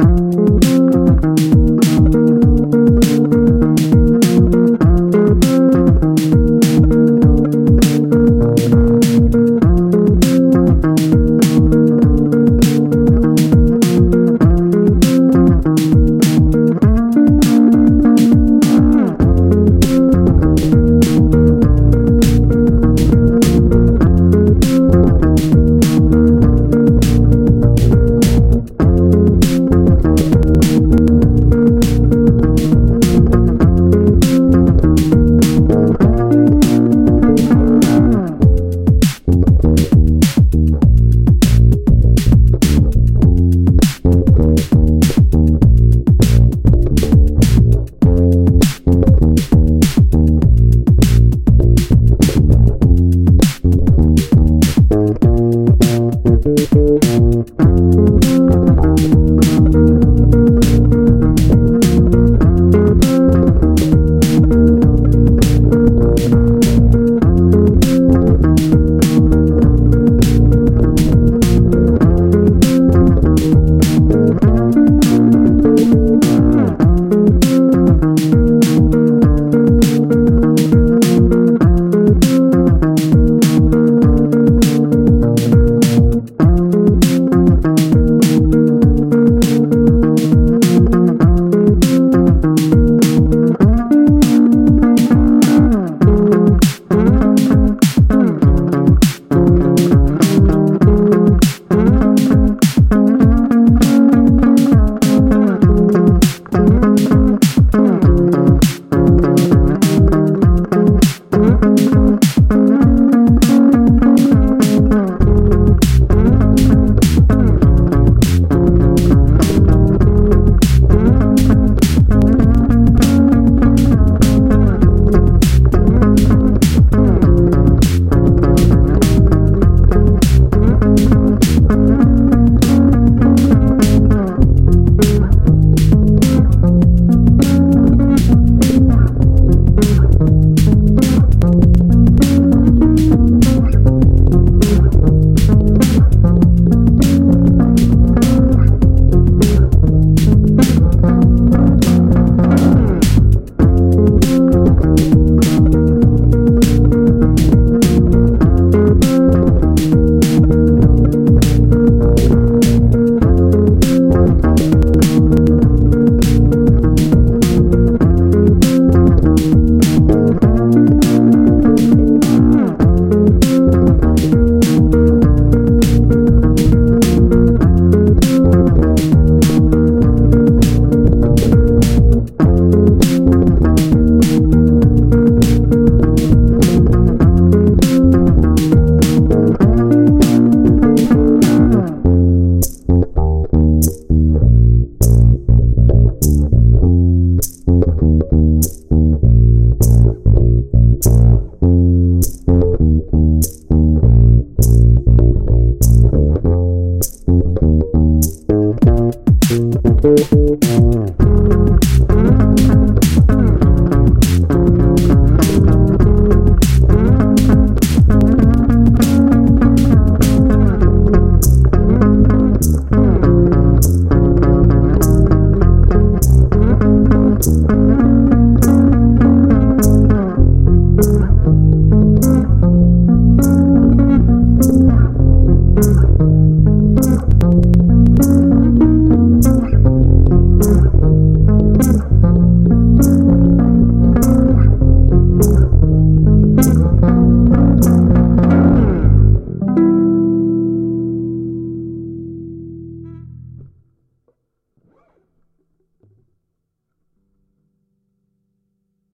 うん。You.